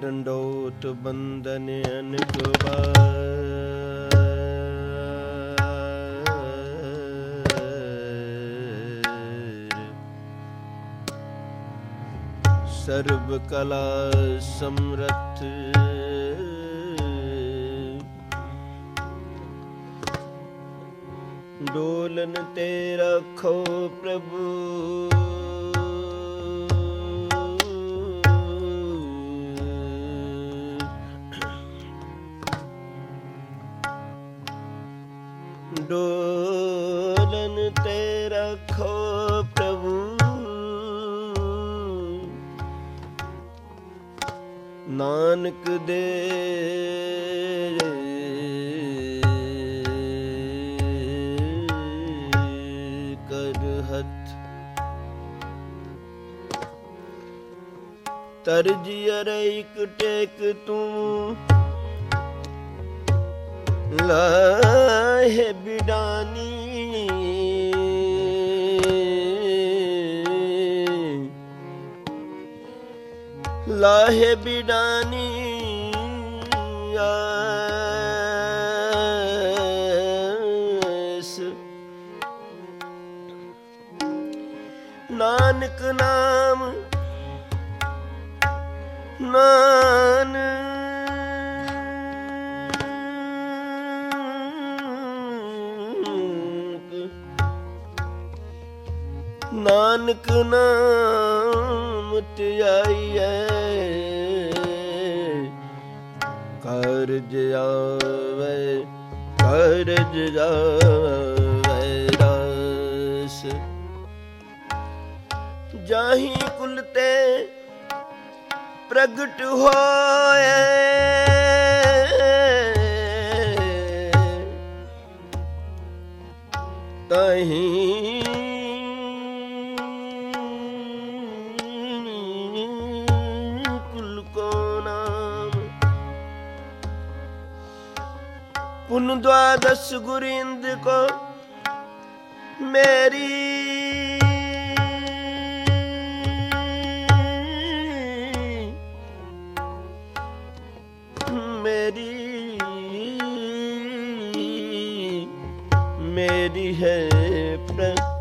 ਡੰਡੋਤ ਬੰਦਨ ਅਨਕ ਬਾਰ ਸਰਬ ਕਲਾ ਸਮਰਥ। ਡੋਲਨ ਤੇ ਰੱਖੋ ਪ੍ਰਭੂ। ਡੋਲਨ ਤੇ ਰੱਖੋ ਪ੍ਰਭੂ। ਨਾਨਕ ਦੇ ਕਰ ਹੱਥ। ਤਰਜੀ ਅਰੇਕ ਟੇਕ ਤੂੰ। ਲਾਹੇ ਬਿਡਾਨੀ ਲਾਹੇ ਬਿਡਾਨੀ ਆਸ ਨਾਨਕ ਨਾਮ ਨਾਨਕ ਨਾਨਕ ਨਾਮ ਧਿਆਈਐ ਕਰਜ ਆਵੇ ਕਰਜ ਜਾਵੇ ਰਸ ਜਾਹੀ ਕੁਲ ਤੇ ਪ੍ਰਗਟ ਹੋਏ ਤਹੀਂ ਪੁਨ ਦਵਾਦਸ ਗੁਰਿੰਦ ਕੋ ਮੇਰੀ। ਮੇਰੀ ਮੇਰੀ ਹੈ ਪ੍ਰਭ।